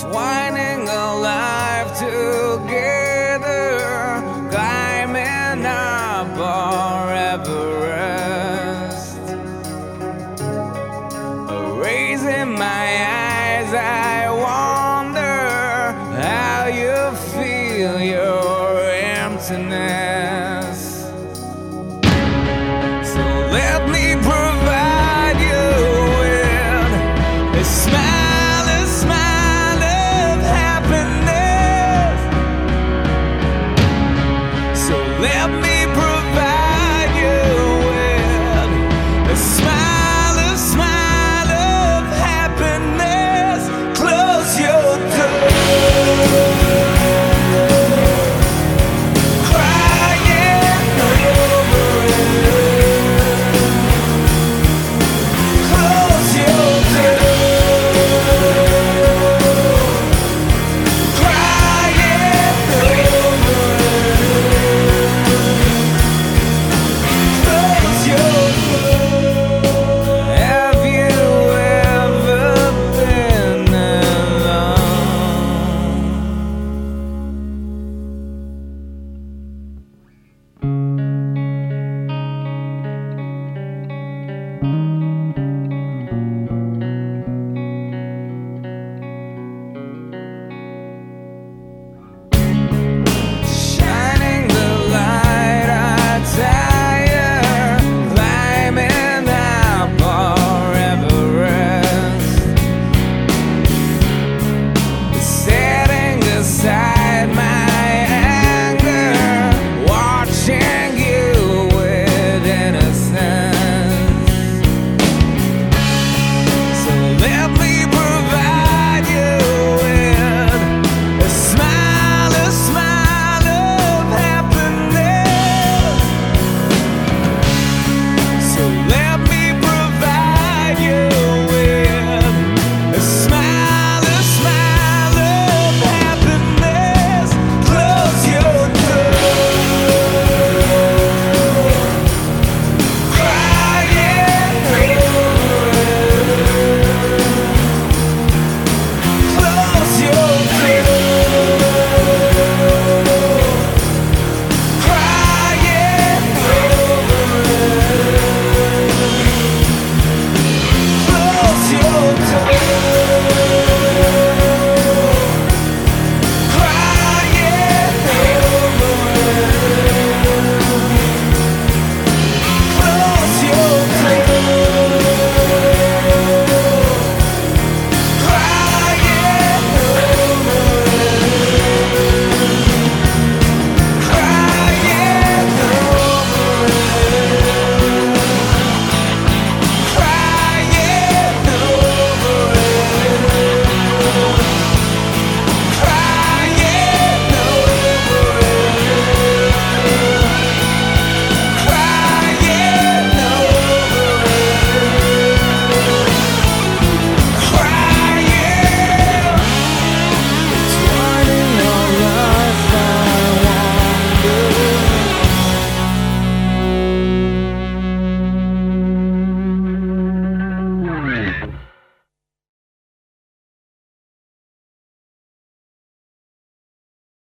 Twining alive together, climbing up forever.